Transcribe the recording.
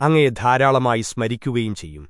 അങ്ങയെ ധാരാളമായി സ്മരിക്കുകയും ചെയ്യും.